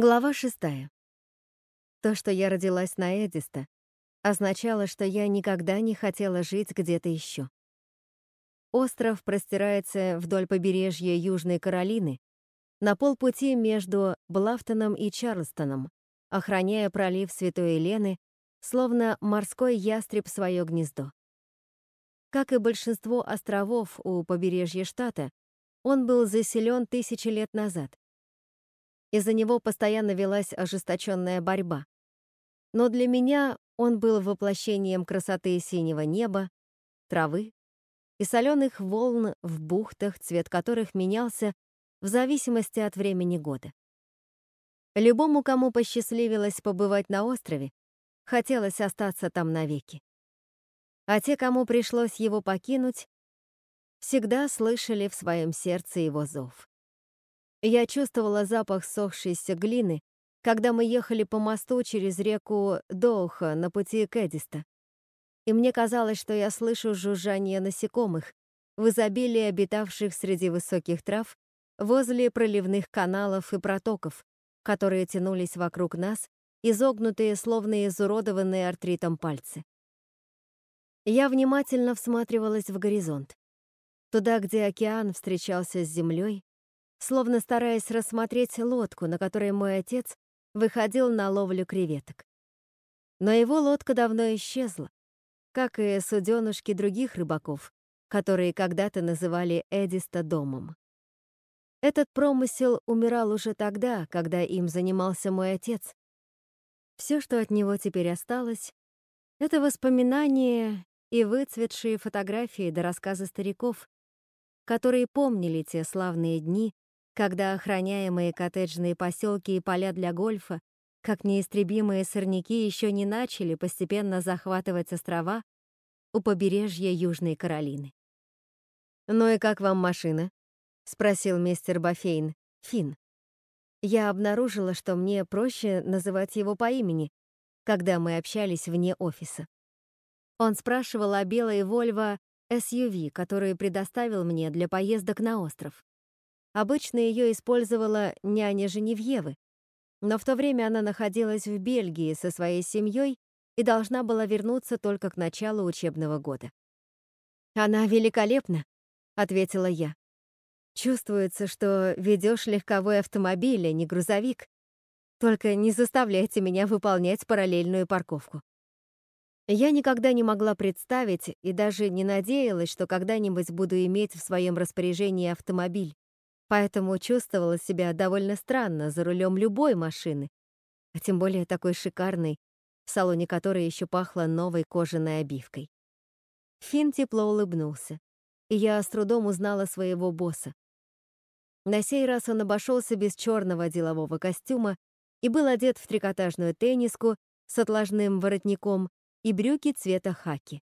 Глава шестая. То, что я родилась на Эдиста, означало, что я никогда не хотела жить где-то еще. Остров простирается вдоль побережья Южной Каролины, на полпути между Блафтоном и Чарльстоном, охраняя пролив Святой Елены, словно морской ястреб свое гнездо. Как и большинство островов у побережья штата, он был заселен тысячи лет назад. Из-за него постоянно велась ожесточенная борьба. Но для меня он был воплощением красоты синего неба, травы и соленых волн в бухтах, цвет которых менялся в зависимости от времени года. Любому, кому посчастливилось побывать на острове, хотелось остаться там навеки. А те, кому пришлось его покинуть, всегда слышали в своем сердце его зов. Я чувствовала запах сохшейся глины, когда мы ехали по мосту через реку Доуха на пути к Эдиста. И мне казалось, что я слышу жужжание насекомых, в изобилии обитавших среди высоких трав, возле проливных каналов и протоков, которые тянулись вокруг нас, изогнутые, словно изуродованные артритом пальцы. Я внимательно всматривалась в горизонт. Туда, где океан встречался с землей, словно стараясь рассмотреть лодку, на которой мой отец выходил на ловлю креветок. Но его лодка давно исчезла, как и суденушки других рыбаков, которые когда-то называли Эдиста домом. Этот промысел умирал уже тогда, когда им занимался мой отец. Все, что от него теперь осталось, это воспоминания и выцветшие фотографии до рассказа стариков, которые помнили те славные дни, когда охраняемые коттеджные поселки и поля для гольфа, как неистребимые сорняки, еще не начали постепенно захватывать острова у побережья Южной Каролины. «Ну и как вам машина?» — спросил мистер Бафейн, Фин. Я обнаружила, что мне проще называть его по имени, когда мы общались вне офиса. Он спрашивал о белой Volvo SUV, которую предоставил мне для поездок на остров. Обычно ее использовала няня Женевьевы, но в то время она находилась в Бельгии со своей семьей и должна была вернуться только к началу учебного года. «Она великолепна», — ответила я. «Чувствуется, что ведешь легковой автомобиль, а не грузовик. Только не заставляйте меня выполнять параллельную парковку». Я никогда не могла представить и даже не надеялась, что когда-нибудь буду иметь в своем распоряжении автомобиль, поэтому чувствовала себя довольно странно за рулем любой машины, а тем более такой шикарной, в салоне которой еще пахло новой кожаной обивкой. Финн тепло улыбнулся, и я с трудом узнала своего босса. На сей раз он обошелся без черного делового костюма и был одет в трикотажную тенниску с отложным воротником и брюки цвета хаки.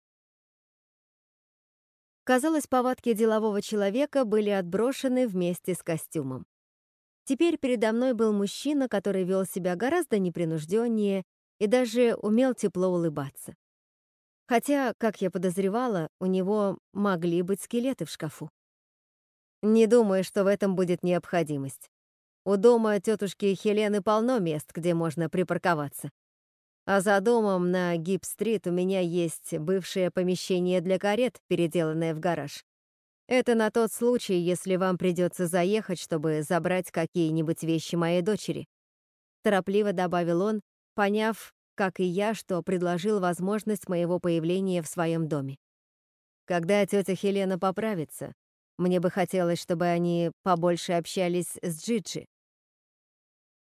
Казалось, повадки делового человека были отброшены вместе с костюмом. Теперь передо мной был мужчина, который вел себя гораздо непринужденнее и даже умел тепло улыбаться. Хотя, как я подозревала, у него могли быть скелеты в шкафу. Не думаю, что в этом будет необходимость. У дома тетушки Хелены полно мест, где можно припарковаться. А за домом на Гип-стрит у меня есть бывшее помещение для карет, переделанное в гараж. Это на тот случай, если вам придется заехать, чтобы забрать какие-нибудь вещи моей дочери. Торопливо добавил он, поняв, как и я, что предложил возможность моего появления в своем доме. Когда тетя Хелена поправится, мне бы хотелось, чтобы они побольше общались с Джиджи.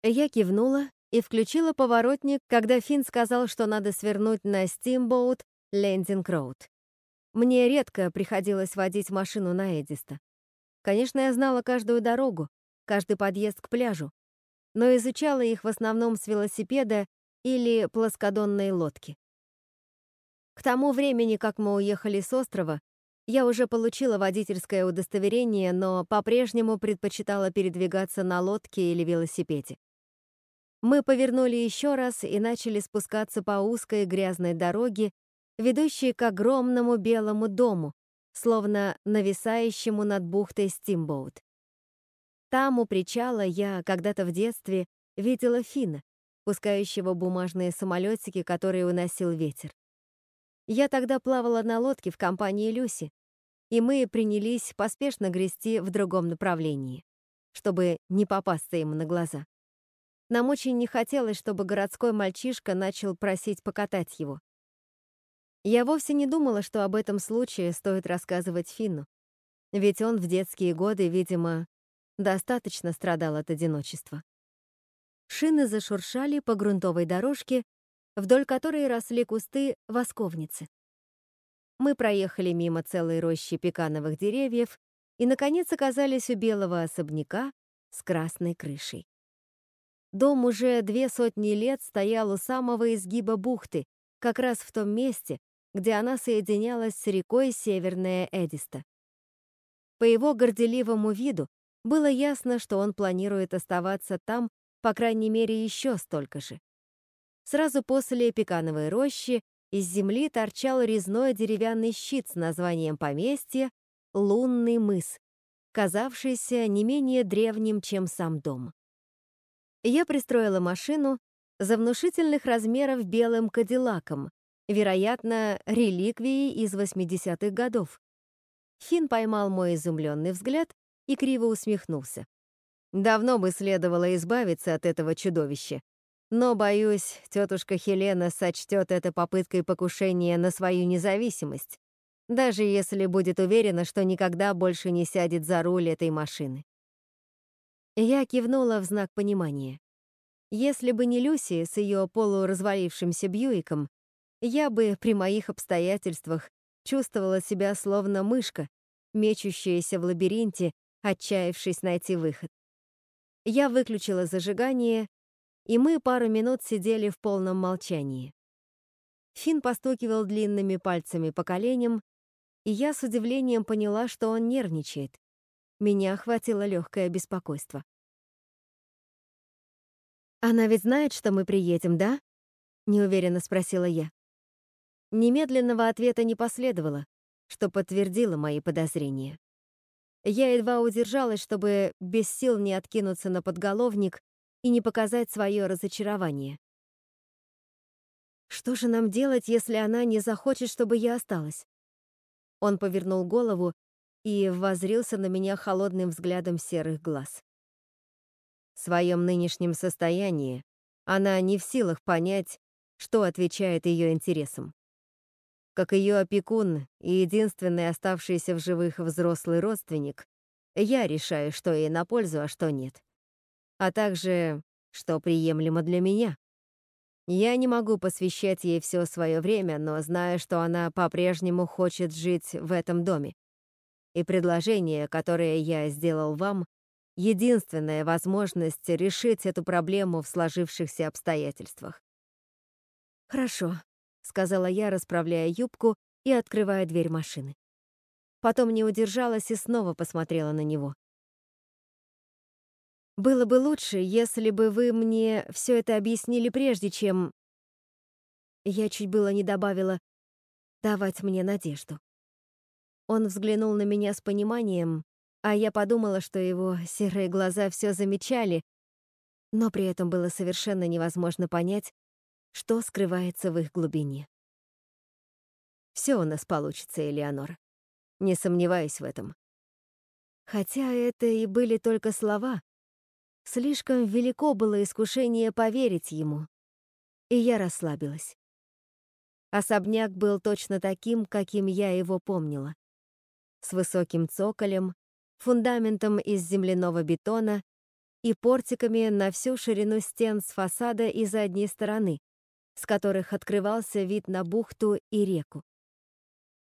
Я кивнула и включила поворотник, когда Финн сказал, что надо свернуть на Steamboat Landing Road. Мне редко приходилось водить машину на Эдиста. Конечно, я знала каждую дорогу, каждый подъезд к пляжу, но изучала их в основном с велосипеда или плоскодонной лодки. К тому времени, как мы уехали с острова, я уже получила водительское удостоверение, но по-прежнему предпочитала передвигаться на лодке или велосипеде. Мы повернули еще раз и начали спускаться по узкой грязной дороге, ведущей к огромному белому дому, словно нависающему над бухтой Стимбоут. Там, у причала, я когда-то в детстве видела Фина, пускающего бумажные самолетики, которые уносил ветер. Я тогда плавала на лодке в компании Люси, и мы принялись поспешно грести в другом направлении, чтобы не попасться ему на глаза. Нам очень не хотелось, чтобы городской мальчишка начал просить покатать его. Я вовсе не думала, что об этом случае стоит рассказывать Финну, ведь он в детские годы, видимо, достаточно страдал от одиночества. Шины зашуршали по грунтовой дорожке, вдоль которой росли кусты восковницы. Мы проехали мимо целой рощи пекановых деревьев и, наконец, оказались у белого особняка с красной крышей. Дом уже две сотни лет стоял у самого изгиба бухты, как раз в том месте, где она соединялась с рекой Северная Эдиста. По его горделивому виду было ясно, что он планирует оставаться там, по крайней мере, еще столько же. Сразу после пекановой рощи из земли торчал резной деревянный щит с названием поместья «Лунный мыс», казавшийся не менее древним, чем сам дом. Я пристроила машину за внушительных размеров белым кадиллаком, вероятно, реликвией из 80-х годов. Финн поймал мой изумленный взгляд и криво усмехнулся. Давно бы следовало избавиться от этого чудовища. Но, боюсь, тетушка Хелена сочтет это попыткой покушения на свою независимость, даже если будет уверена, что никогда больше не сядет за руль этой машины. Я кивнула в знак понимания. Если бы не Люси с ее полуразвалившимся Бьюиком, я бы при моих обстоятельствах чувствовала себя словно мышка, мечущаяся в лабиринте, отчаявшись найти выход. Я выключила зажигание, и мы пару минут сидели в полном молчании. Фин постукивал длинными пальцами по коленям, и я с удивлением поняла, что он нервничает. Меня охватило легкое беспокойство. «Она ведь знает, что мы приедем, да?» — неуверенно спросила я. Немедленного ответа не последовало, что подтвердило мои подозрения. Я едва удержалась, чтобы без сил не откинуться на подголовник и не показать свое разочарование. Что же нам делать, если она не захочет, чтобы я осталась? Он повернул голову и воззрился на меня холодным взглядом серых глаз. В своем нынешнем состоянии она не в силах понять, что отвечает ее интересам. Как ее опекун и единственный оставшийся в живых взрослый родственник, я решаю, что ей на пользу, а что нет. А также, что приемлемо для меня. Я не могу посвящать ей все свое время, но знаю, что она по-прежнему хочет жить в этом доме. И предложение, которое я сделал вам, единственная возможность решить эту проблему в сложившихся обстоятельствах. Хорошо, — сказала я, расправляя юбку и открывая дверь машины. Потом не удержалась и снова посмотрела на него. «Было бы лучше, если бы вы мне все это объяснили прежде, чем...» Я чуть было не добавила «давать мне надежду». Он взглянул на меня с пониманием, а я подумала, что его серые глаза все замечали, но при этом было совершенно невозможно понять, что скрывается в их глубине. Все у нас получится, Элеонор. Не сомневаюсь в этом. Хотя это и были только слова, слишком велико было искушение поверить ему, и я расслабилась. Особняк был точно таким, каким я его помнила. С высоким цоколем, фундаментом из земляного бетона и портиками на всю ширину стен с фасада и задней стороны, с которых открывался вид на бухту и реку.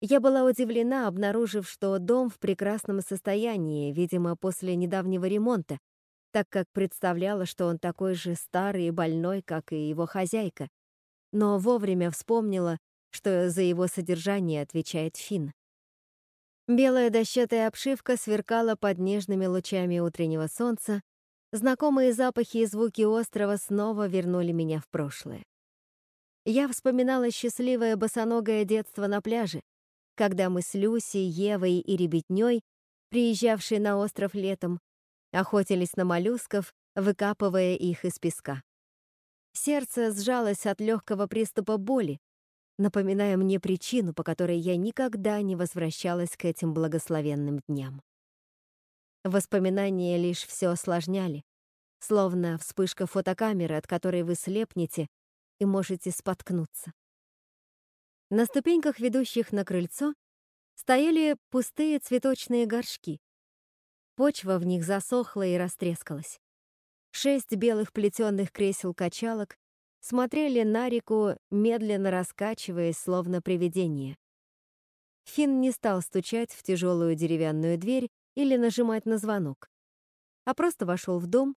Я была удивлена, обнаружив, что дом в прекрасном состоянии, видимо, после недавнего ремонта, так как представляла, что он такой же старый и больной, как и его хозяйка, но вовремя вспомнила, что за его содержание отвечает Финн. Белая дощатая обшивка сверкала под нежными лучами утреннего солнца, знакомые запахи и звуки острова снова вернули меня в прошлое. Я вспоминала счастливое босоногое детство на пляже, когда мы с Люси, Евой и ребятней, приезжавшие на остров летом, охотились на моллюсков, выкапывая их из песка. Сердце сжалось от легкого приступа боли, напоминая мне причину, по которой я никогда не возвращалась к этим благословенным дням. Воспоминания лишь все осложняли, словно вспышка фотокамеры, от которой вы слепнете и можете споткнуться. На ступеньках, ведущих на крыльцо, стояли пустые цветочные горшки. Почва в них засохла и растрескалась. Шесть белых плетеных кресел-качалок смотрели на реку, медленно раскачиваясь, словно привидение. Финн не стал стучать в тяжелую деревянную дверь или нажимать на звонок, а просто вошел в дом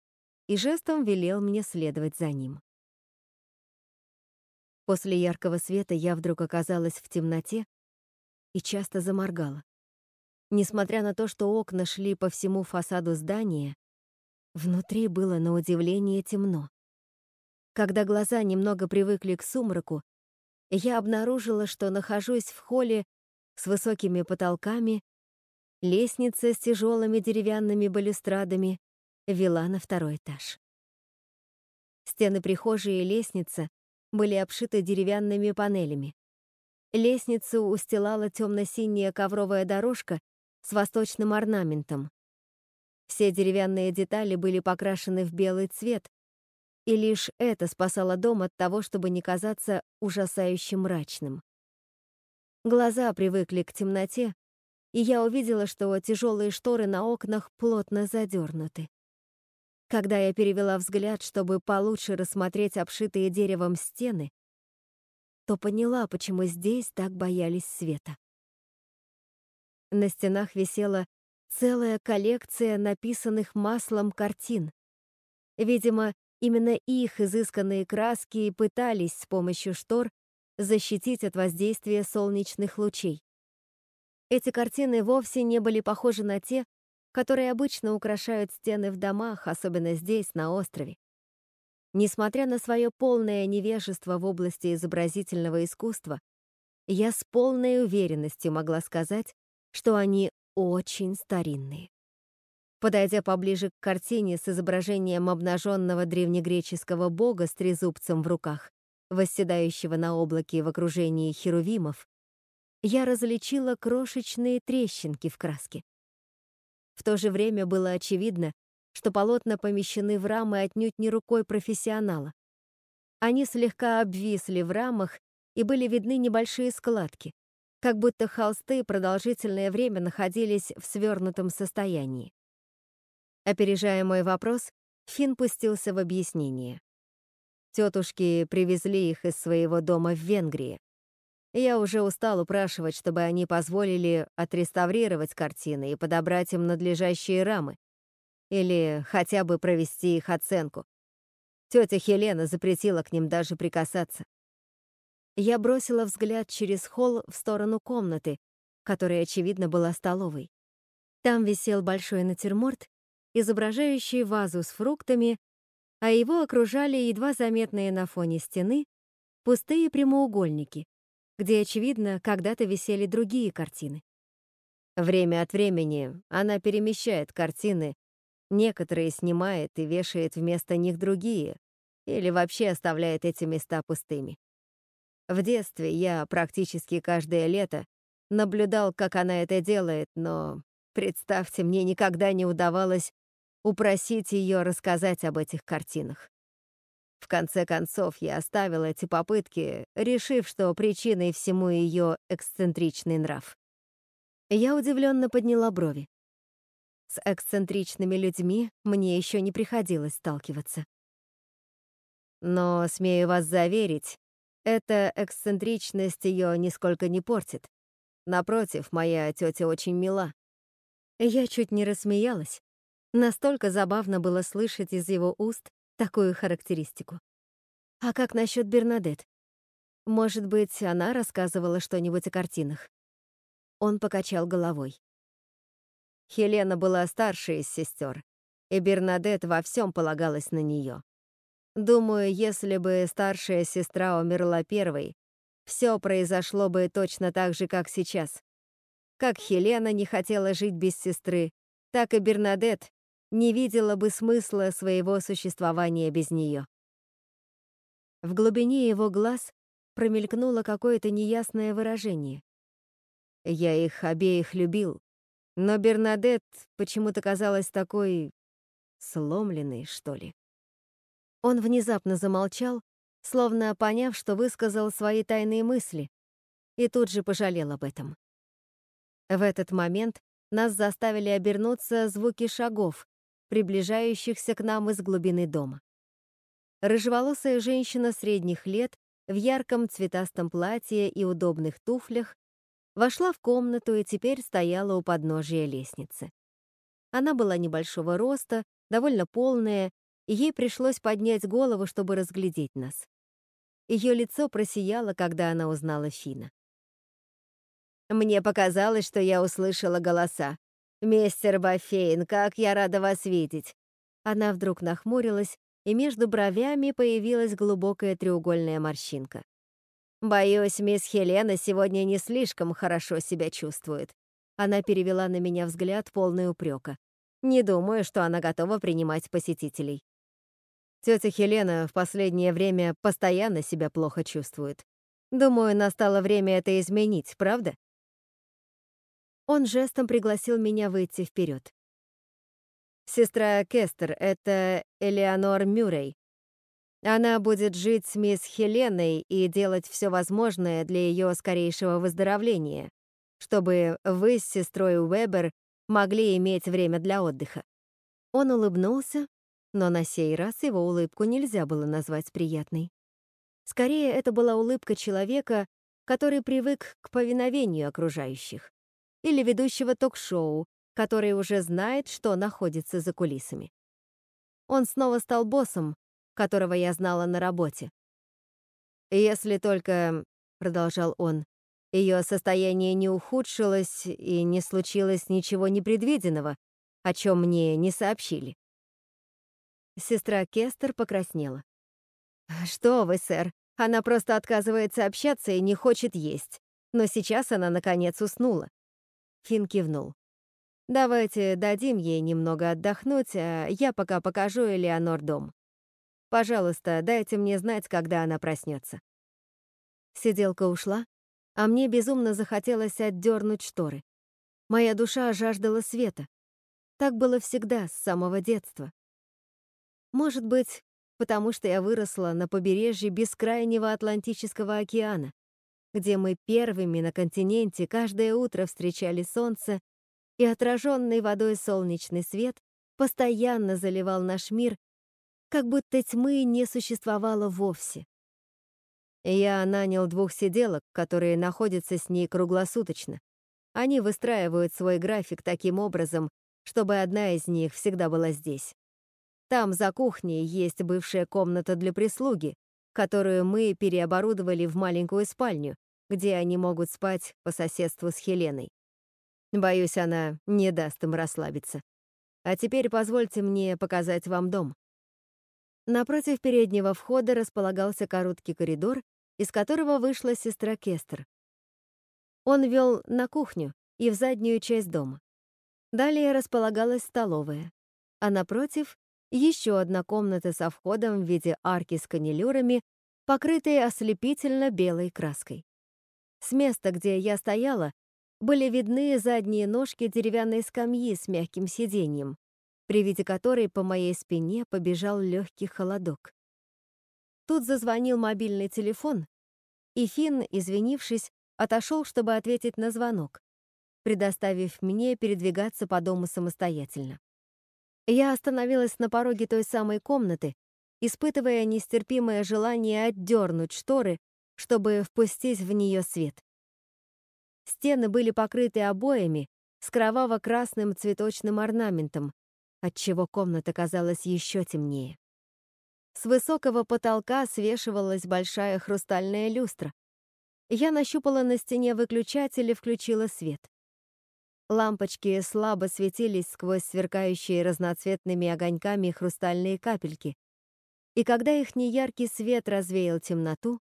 и жестом велел мне следовать за ним. После яркого света я вдруг оказалась в темноте и часто заморгала. Несмотря на то, что окна шли по всему фасаду здания, внутри было на удивление темно. Когда глаза немного привыкли к сумраку, я обнаружила, что нахожусь в холле с высокими потолками, лестница с тяжелыми деревянными балюстрадами вела на второй этаж. Стены прихожей и лестница были обшиты деревянными панелями. Лестницу устилала темно-синяя ковровая дорожка с восточным орнаментом. Все деревянные детали были покрашены в белый цвет, и лишь это спасало дом от того, чтобы не казаться ужасающе мрачным. Глаза привыкли к темноте, и я увидела, что тяжелые шторы на окнах плотно задернуты. Когда я перевела взгляд, чтобы получше рассмотреть обшитые деревом стены, то поняла, почему здесь так боялись света. На стенах висела целая коллекция написанных маслом картин. Видимо, именно их изысканные краски пытались с помощью штор защитить от воздействия солнечных лучей. Эти картины вовсе не были похожи на те, которые обычно украшают стены в домах, особенно здесь, на острове. Несмотря на свое полное невежество в области изобразительного искусства, я с полной уверенностью могла сказать, что они очень старинные. Подойдя поближе к картине с изображением обнаженного древнегреческого бога с трезубцем в руках, восседающего на облаке в окружении херувимов, я различила крошечные трещинки в краске. В то же время было очевидно, что полотна помещены в рамы отнюдь не рукой профессионала. Они слегка обвисли в рамах и были видны небольшие складки, как будто холсты продолжительное время находились в свернутом состоянии. Опережая мой вопрос, Финн пустился в объяснение. Тетушки привезли их из своего дома в Венгрии. Я уже устал упрашивать, чтобы они позволили отреставрировать картины и подобрать им надлежащие рамы. Или хотя бы провести их оценку. Тетя Хелена запретила к ним даже прикасаться. Я бросила взгляд через холл в сторону комнаты, которая, очевидно, была столовой. Там висел большой натюрморт, изображающий вазу с фруктами, а его окружали едва заметные на фоне стены пустые прямоугольники, где, очевидно, когда-то висели другие картины. Время от времени она перемещает картины, некоторые снимает и вешает вместо них другие, или вообще оставляет эти места пустыми. В детстве я практически каждое лето наблюдал, как она это делает, но, представьте, мне никогда не удавалось упросить ее рассказать об этих картинах. В конце концов, я оставил эти попытки, решив, что причиной всему ее эксцентричный нрав. Я удивленно подняла брови. С эксцентричными людьми мне еще не приходилось сталкиваться. Но, смею вас заверить, эта эксцентричность ее нисколько не портит. Напротив, моя тетя очень мила. Я чуть не рассмеялась. Настолько забавно было слышать из его уст такую характеристику. А как насчет Бернадет? Может быть, она рассказывала что-нибудь о картинах? Он покачал головой. Хелена была старшей из сестер, и Бернадет во всем полагалась на нее. Думаю, если бы старшая сестра умерла первой, все произошло бы точно так же, как сейчас. Как Хелена не хотела жить без сестры, так и Бернадет не видела бы смысла своего существования без нее. В глубине его глаз промелькнуло какое-то неясное выражение. Я их обеих любил, но Бернадет почему-то казалась такой... сломленной, что ли. Он внезапно замолчал, словно поняв, что высказал свои тайные мысли, и тут же пожалел об этом. В этот момент нас заставили обернуться звуки шагов, приближающихся к нам из глубины дома. Рыжеволосая женщина средних лет в ярком цветастом платье и удобных туфлях вошла в комнату и теперь стояла у подножия лестницы. Она была небольшого роста, довольно полная, и ей пришлось поднять голову, чтобы разглядеть нас. Ее лицо просияло, когда она узнала Фина. «Мне показалось, что я услышала голоса. Мистер Баффейн, как я рада вас видеть!» Она вдруг нахмурилась и между бровями появилась глубокая треугольная морщинка. «Боюсь, мисс Хелена сегодня не слишком хорошо себя чувствует». Она перевела на меня взгляд, полный упрека. «Не думаю, что она готова принимать посетителей». Тетя Хелена в последнее время постоянно себя плохо чувствует. Думаю, настало время это изменить, правда? Он жестом пригласил меня выйти вперед. Сестра Кестер — это Элеонор Мюррей. Она будет жить с мисс Хеленой и делать все возможное для ее скорейшего выздоровления, чтобы вы с сестрой Уэбер могли иметь время для отдыха. Он улыбнулся, но на сей раз его улыбку нельзя было назвать приятной. Скорее, это была улыбка человека, который привык к повиновению окружающих, или ведущего ток-шоу, который уже знает, что находится за кулисами. Он снова стал боссом, которого я знала на работе. «Если только», — продолжал он, — «ее состояние не ухудшилось и не случилось ничего непредвиденного, о чем мне не сообщили». Сестра Кестер покраснела. «Что вы, сэр, она просто отказывается общаться и не хочет есть. Но сейчас она, наконец, уснула». Фин кивнул. Давайте дадим ей немного отдохнуть, а я пока покажу Элеонор дом. Пожалуйста, дайте мне знать, когда она проснется. Сиделка ушла, а мне безумно захотелось отдернуть шторы. Моя душа жаждала света. Так было всегда, с самого детства. Может быть, потому что я выросла на побережье бескрайнего Атлантического океана, где мы первыми на континенте каждое утро встречали солнце и отраженный водой солнечный свет постоянно заливал наш мир, как будто тьмы не существовало вовсе. Я нанял двух сиделок, которые находятся с ней круглосуточно. Они выстраивают свой график таким образом, чтобы одна из них всегда была здесь. Там за кухней есть бывшая комната для прислуги, которую мы переоборудовали в маленькую спальню, где они могут спать по соседству с Хеленой. Боюсь, она не даст им расслабиться. А теперь позвольте мне показать вам дом. Напротив переднего входа располагался короткий коридор, из которого вышла сестра Кестер. Он вел на кухню и в заднюю часть дома. Далее располагалась столовая, а напротив — еще одна комната со входом в виде арки с канилюрами, покрытой ослепительно белой краской. С места, где я стояла, были видны задние ножки деревянной скамьи с мягким сиденьем, при виде которой по моей спине побежал легкий холодок. Тут зазвонил мобильный телефон, и Финн, извинившись, отошел, чтобы ответить на звонок, предоставив мне передвигаться по дому самостоятельно. Я остановилась на пороге той самой комнаты, испытывая нестерпимое желание отдернуть шторы, чтобы впустить в нее свет. Стены были покрыты обоями с кроваво-красным цветочным орнаментом, отчего комната казалась еще темнее. С высокого потолка свешивалась большая хрустальная люстра. Я нащупала на стене выключатель и включила свет. Лампочки слабо светились сквозь сверкающие разноцветными огоньками хрустальные капельки. И когда их неяркий свет развеял темноту,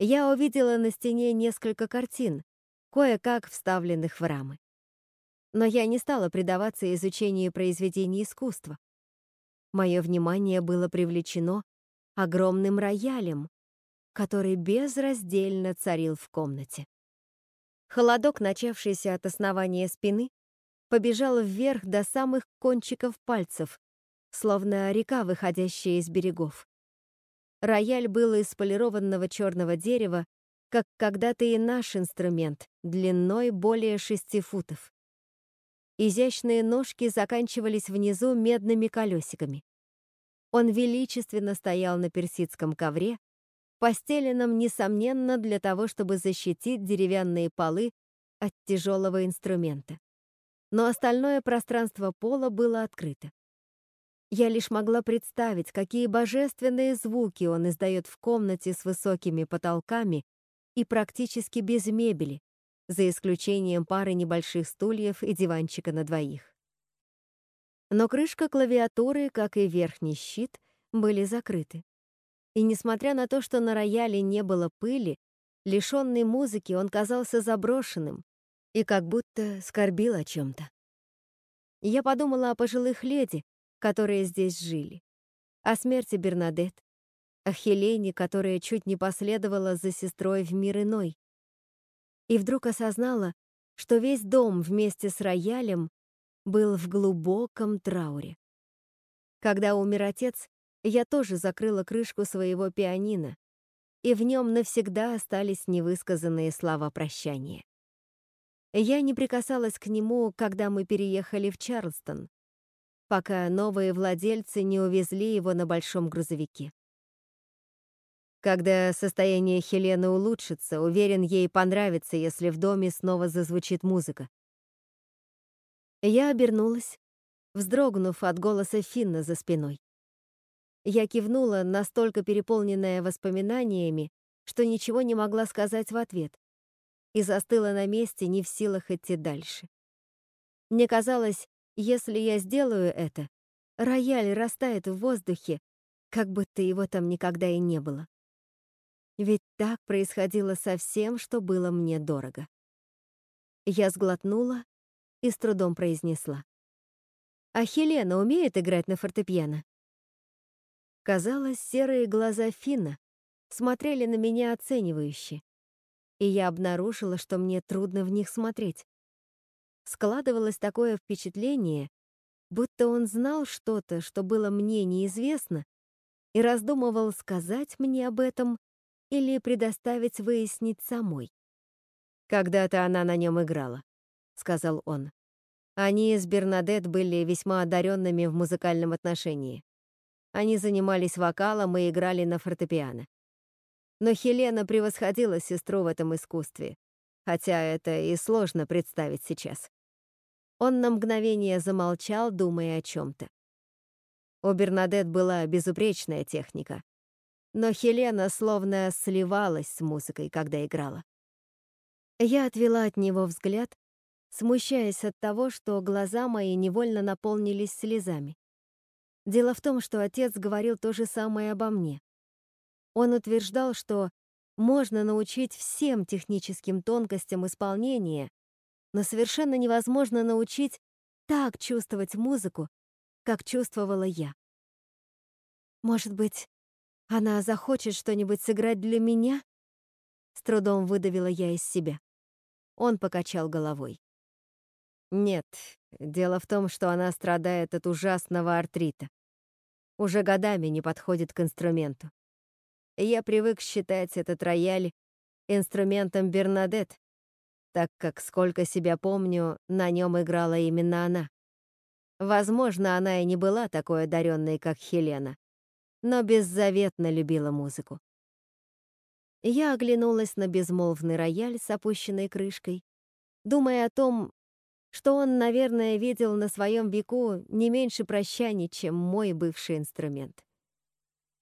я увидела на стене несколько картин, кое-как вставленных в рамы. Но я не стала предаваться изучению произведений искусства. Мое внимание было привлечено огромным роялем, который безраздельно царил в комнате. Холодок, начавшийся от основания спины, побежал вверх до самых кончиков пальцев, словно река, выходящая из берегов. Рояль был из полированного черного дерева, как когда-то и наш инструмент, длиной более шести футов. Изящные ножки заканчивались внизу медными колесиками. Он величественно стоял на персидском ковре, постеленном, несомненно, для того, чтобы защитить деревянные полы от тяжелого инструмента. Но остальное пространство пола было открыто. Я лишь могла представить, какие божественные звуки он издает в комнате с высокими потолками и практически без мебели, за исключением пары небольших стульев и диванчика на двоих. Но крышка клавиатуры, как и верхний щит, были закрыты. И несмотря на то, что на рояле не было пыли, лишенный музыки он казался заброшенным и как будто скорбил о чем-то. Я подумала о пожилых леди, которые здесь жили, о смерти Бернадет, о Хелене, которая чуть не последовала за сестрой в мир иной. И вдруг осознала, что весь дом вместе с роялем был в глубоком трауре. Когда умер отец, я тоже закрыла крышку своего пианино, и в нем навсегда остались невысказанные слова прощания. Я не прикасалась к нему, когда мы переехали в Чарльстон, пока новые владельцы не увезли его на большом грузовике. Когда состояние Хелены улучшится, уверен, ей понравится, если в доме снова зазвучит музыка. Я обернулась, вздрогнув от голоса Финна за спиной. Я кивнула, настолько переполненная воспоминаниями, что ничего не могла сказать в ответ, и застыла на месте, не в силах идти дальше. Мне казалось, если я сделаю это, рояль растает в воздухе, как будто его там никогда и не было. Ведь так происходило со всем, что было мне дорого. Я сглотнула и с трудом произнесла. «А Хелена умеет играть на фортепиано?» Казалось, серые глаза Финна смотрели на меня оценивающе, и я обнаружила, что мне трудно в них смотреть. Складывалось такое впечатление, будто он знал что-то, что было мне неизвестно, и раздумывал сказать мне об этом или предоставить выяснить самой. «Когда-то она на нем играла», — сказал он. Они с Бернадет были весьма одаренными в музыкальном отношении. Они занимались вокалом и играли на фортепиано. Но Хелена превосходила сестру в этом искусстве, хотя это и сложно представить сейчас. Он на мгновение замолчал, думая о чем-то. У Бернадет была безупречная техника, но Хелена словно сливалась с музыкой, когда играла. Я отвела от него взгляд, смущаясь от того, что глаза мои невольно наполнились слезами. Дело в том, что отец говорил то же самое обо мне. Он утверждал, что можно научить всем техническим тонкостям исполнения, но совершенно невозможно научить так чувствовать музыку, как чувствовала я. Может быть, она захочет что-нибудь сыграть для меня? С трудом выдавила я из себя. Он покачал головой. Нет, дело в том, что она страдает от ужасного артрита. Уже годами не подходит к инструменту. Я привык считать этот рояль инструментом Бернадет, так как, сколько себя помню, на нем играла именно она. Возможно, она и не была такой одаренной, как Хелена, но беззаветно любила музыку. Я оглянулась на безмолвный рояль с опущенной крышкой, думая о том, что он, наверное, видел на своем веку не меньше прощаний, чем мой бывший инструмент.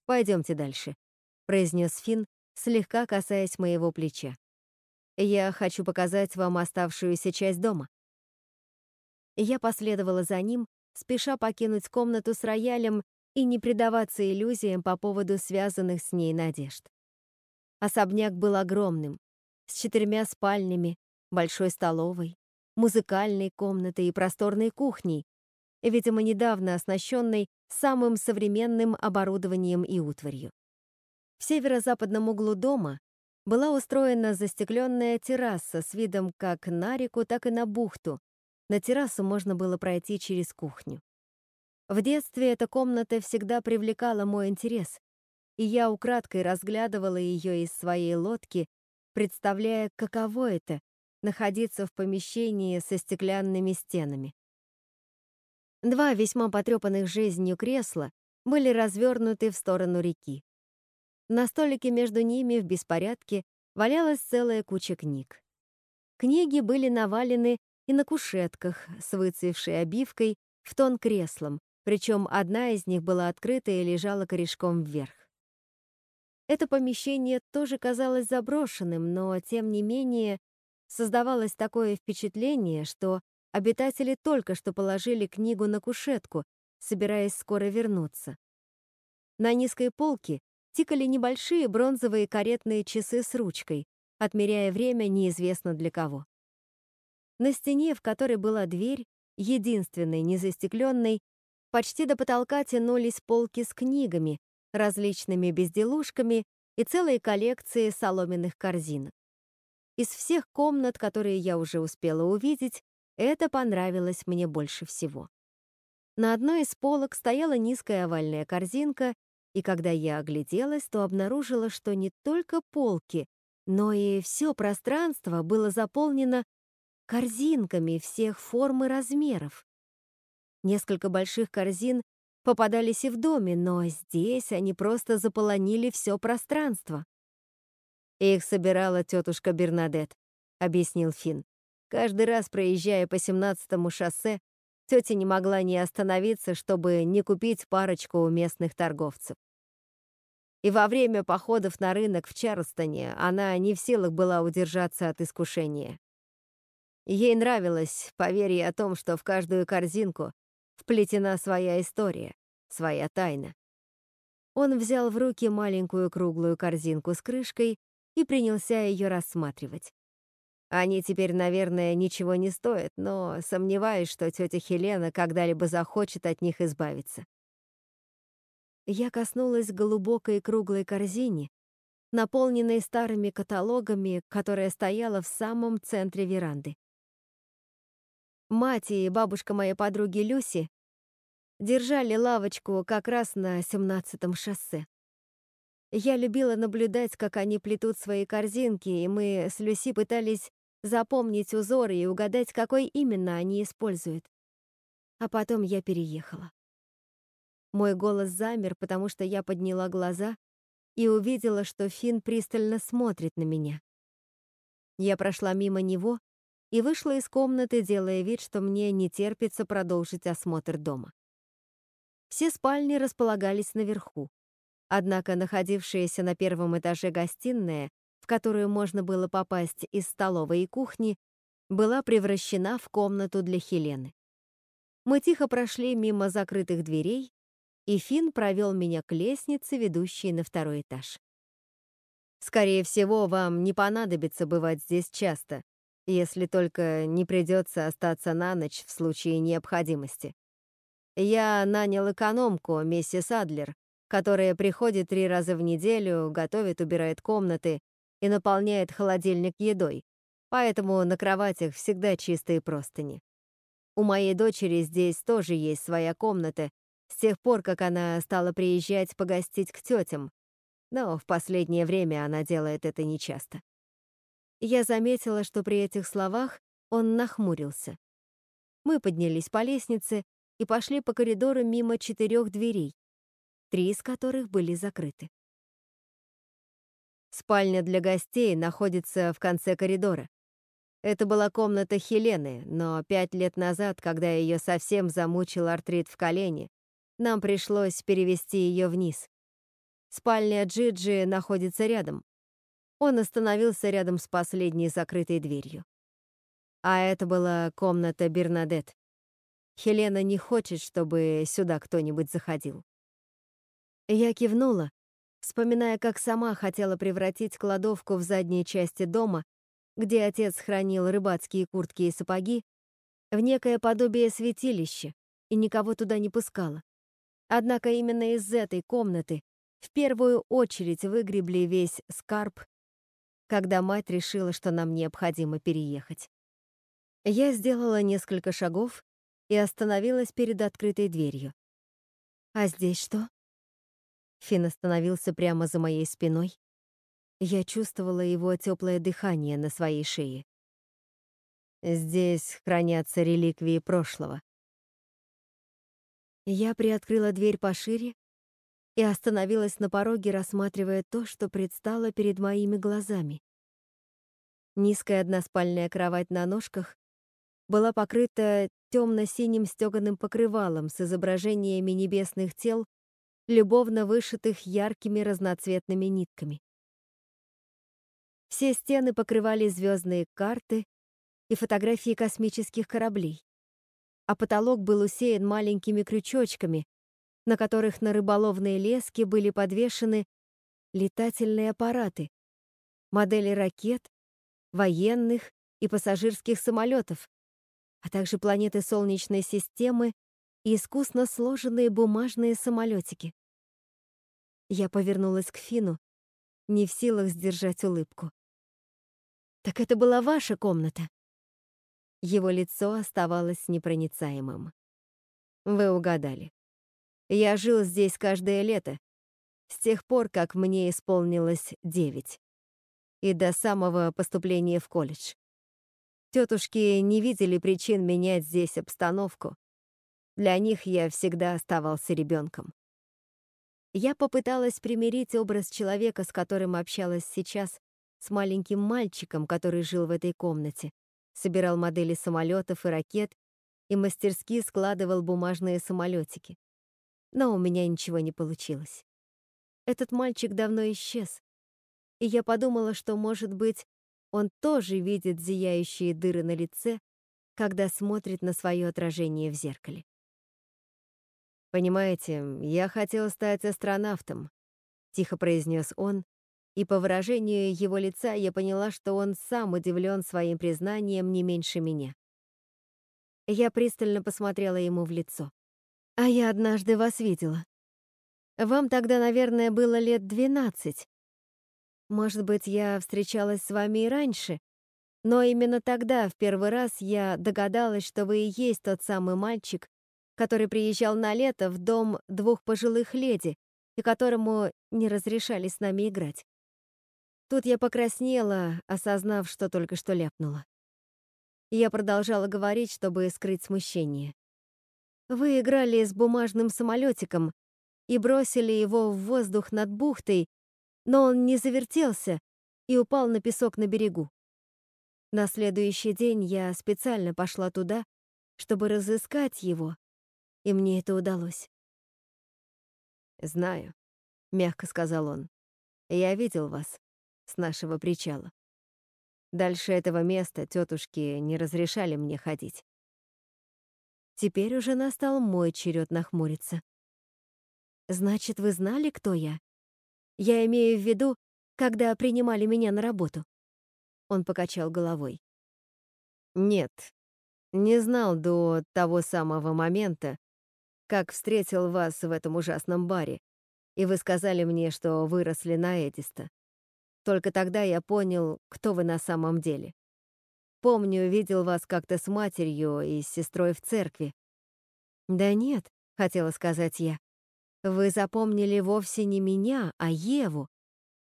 «Пойдемте дальше», — произнес Финн, слегка касаясь моего плеча. «Я хочу показать вам оставшуюся часть дома». Я последовала за ним, спеша покинуть комнату с роялем и не предаваться иллюзиям по поводу связанных с ней надежд. Особняк был огромным, с четырьмя спальнями, большой столовой, музыкальной комнатой и просторной кухней, видимо, недавно оснащенной самым современным оборудованием и утварью. В северо-западном углу дома была устроена застекленная терраса с видом как на реку, так и на бухту. На террасу можно было пройти через кухню. В детстве эта комната всегда привлекала мой интерес, и я украдкой разглядывала ее из своей лодки, представляя, каково это — находиться в помещении со стеклянными стенами. Два весьма потрепанных жизнью кресла были развернуты в сторону реки. На столике между ними в беспорядке валялась целая куча книг. Книги были навалены и на кушетках с выцвевшей обивкой в тон креслом, причем одна из них была открыта и лежала корешком вверх. Это помещение тоже казалось заброшенным, но, тем не менее, создавалось такое впечатление, что обитатели только что положили книгу на кушетку, собираясь скоро вернуться. На низкой полке тикали небольшие бронзовые каретные часы с ручкой, отмеряя время неизвестно для кого. На стене, в которой была дверь, единственной незастекленной, почти до потолка тянулись полки с книгами, различными безделушками и целой коллекцией соломенных корзинок. Из всех комнат, которые я уже успела увидеть, это понравилось мне больше всего. На одной из полок стояла низкая овальная корзинка и когда я огляделась, то обнаружила, что не только полки, но и все пространство было заполнено корзинками всех форм и размеров. Несколько больших корзин попадались и в доме, но здесь они просто заполонили все пространство. «Их собирала тетушка Бернадет», — объяснил Финн. «Каждый раз, проезжая по 17-му шоссе, тетя не могла не остановиться, чтобы не купить парочку у местных торговцев. И во время походов на рынок в Чарльстоне она не в силах была удержаться от искушения. Ей нравилось поверье о том, что в каждую корзинку вплетена своя история, своя тайна. Он взял в руки маленькую круглую корзинку с крышкой и принялся ее рассматривать. Они теперь, наверное, ничего не стоят, но сомневаюсь, что тетя Хелена когда-либо захочет от них избавиться. Я коснулась глубокой круглой корзине, наполненной старыми каталогами, которая стояла в самом центре веранды. Мать и бабушка моей подруги Люси держали лавочку как раз на 17-м шоссе. Я любила наблюдать, как они плетут свои корзинки, и мы с Люси пытались запомнить узоры и угадать, какой именно они используют. А потом я переехала. Мой голос замер, потому что я подняла глаза и увидела, что Финн пристально смотрит на меня. Я прошла мимо него и вышла из комнаты, делая вид, что мне не терпится продолжить осмотр дома. Все спальни располагались наверху. Однако находившаяся на первом этаже гостиная, в которую можно было попасть из столовой и кухни, была превращена в комнату для Хелены. Мы тихо прошли мимо закрытых дверей и Финн провел меня к лестнице, ведущей на второй этаж. «Скорее всего, вам не понадобится бывать здесь часто, если только не придется остаться на ночь в случае необходимости. Я нанял экономку, миссис Адлер, которая приходит три раза в неделю, готовит, убирает комнаты и наполняет холодильник едой, поэтому на кроватях всегда чистые простыни. У моей дочери здесь тоже есть своя комната, с тех пор, как она стала приезжать погостить к тетям, но в последнее время она делает это нечасто. Я заметила, что при этих словах он нахмурился. Мы поднялись по лестнице и пошли по коридору мимо четырех дверей, три из которых были закрыты. Спальня для гостей находится в конце коридора. Это была комната Хелены, но пять лет назад, когда ее совсем замучил артрит в колене, нам пришлось перевести ее вниз. Спальня Джиджи находится рядом. Он остановился рядом с последней закрытой дверью. А это была комната Бернадет. Хелена не хочет, чтобы сюда кто-нибудь заходил. Я кивнула, вспоминая, как сама хотела превратить кладовку в задней части дома, где отец хранил рыбацкие куртки и сапоги, в некое подобие святилища и никого туда не пускала. Однако именно из этой комнаты в первую очередь выгребли весь скарб, когда мать решила, что нам необходимо переехать. Я сделала несколько шагов и остановилась перед открытой дверью. «А здесь что?» Фин остановился прямо за моей спиной. Я чувствовала его теплое дыхание на своей шее. «Здесь хранятся реликвии прошлого». Я приоткрыла дверь пошире и остановилась на пороге, рассматривая то, что предстало перед моими глазами. Низкая односпальная кровать на ножках была покрыта темно-синим стеганым покрывалом с изображениями небесных тел, любовно вышитых яркими разноцветными нитками. Все стены покрывали звездные карты и фотографии космических кораблей, а потолок был усеян маленькими крючочками, на которых на рыболовные лески были подвешены летательные аппараты, модели ракет, военных и пассажирских самолетов, а также планеты Солнечной системы искусно сложенные бумажные самолетики. Я повернулась к Фину, не в силах сдержать улыбку. «Так это была ваша комната?» Его лицо оставалось непроницаемым. «Вы угадали. Я жил здесь каждое лето, с тех пор, как мне исполнилось девять, и до самого поступления в колледж. Тетушки не видели причин менять здесь обстановку. Для них я всегда оставался ребенком. Я попыталась примирить образ человека, с которым общалась сейчас, с маленьким мальчиком, который жил в этой комнате, собирал модели самолетов и ракет и мастерски складывал бумажные самолетики. Но у меня ничего не получилось. Этот мальчик давно исчез. И я подумала, что, может быть, он тоже видит зияющие дыры на лице, когда смотрит на свое отражение в зеркале. «Понимаете, я хотел стать астронавтом», — тихо произнес он, и по выражению его лица я поняла, что он сам удивлен своим признанием не меньше меня. Я пристально посмотрела ему в лицо. «А я однажды вас видела. Вам тогда, наверное, было лет двенадцать, может быть, я встречалась с вами и раньше, но именно тогда, в первый раз, я догадалась, что вы и есть тот самый мальчик, который приезжал на лето в дом двух пожилых леди и которому не разрешали с нами играть. Тут я покраснела, осознав, что только что ляпнула. Я продолжала говорить, чтобы скрыть смущение. Вы играли с бумажным самолетиком и бросили его в воздух над бухтой, но он не завертелся и упал на песок на берегу. На следующий день я специально пошла туда, чтобы разыскать его, и мне это удалось. «Знаю», — мягко сказал он. «Я видел вас с нашего причала. Дальше этого места тетушки не разрешали мне ходить. Теперь уже настал мой черед нахмуриться. «Значит, вы знали, кто я?» Я имею в виду, когда принимали меня на работу. Он покачал головой. Нет, не знал до того самого момента, как встретил вас в этом ужасном баре, и вы сказали мне, что выросли на Эдиста. Только тогда я понял, кто вы на самом деле. Помню, видел вас как-то с матерью и с сестрой в церкви. Да нет, хотела сказать я. Вы запомнили вовсе не меня, а Еву.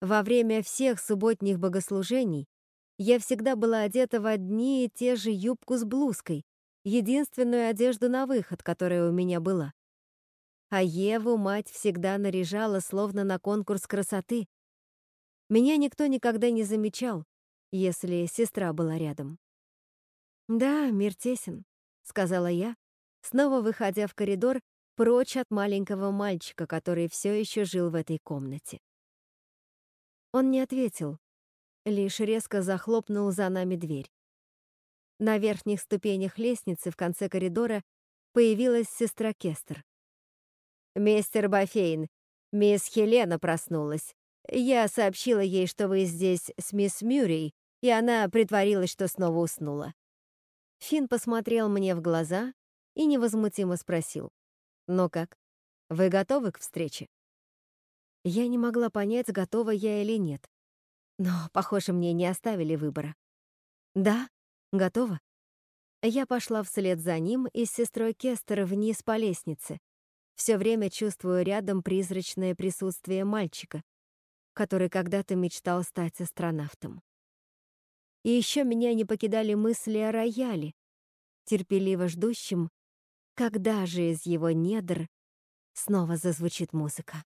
Во время всех субботних богослужений я всегда была одета в одни и те же юбку с блузкой, единственную одежду на выход, которая у меня была. А Еву мать всегда наряжала словно на конкурс красоты. Меня никто никогда не замечал, если сестра была рядом. «Да, мир тесен», — сказала я, снова выходя в коридор прочь от маленького мальчика, который все еще жил в этой комнате. Он не ответил, лишь резко захлопнул за нами дверь. На верхних ступенях лестницы в конце коридора появилась сестра Кестер. «Мистер Бафейн, мисс Хелена проснулась. Я сообщила ей, что вы здесь с мисс Мюррей, и она притворилась, что снова уснула. Финн посмотрел мне в глаза и невозмутимо спросил. «Ну как, вы готовы к встрече?» Я не могла понять, готова я или нет. Но, похоже, мне не оставили выбора. «Да, готова». Я пошла вслед за ним и с сестрой Кестер вниз по лестнице, все время чувствую рядом призрачное присутствие мальчика, который когда-то мечтал стать астронавтом. И еще меня не покидали мысли о рояле, терпеливо ждущем, когда же из его недр снова зазвучит музыка.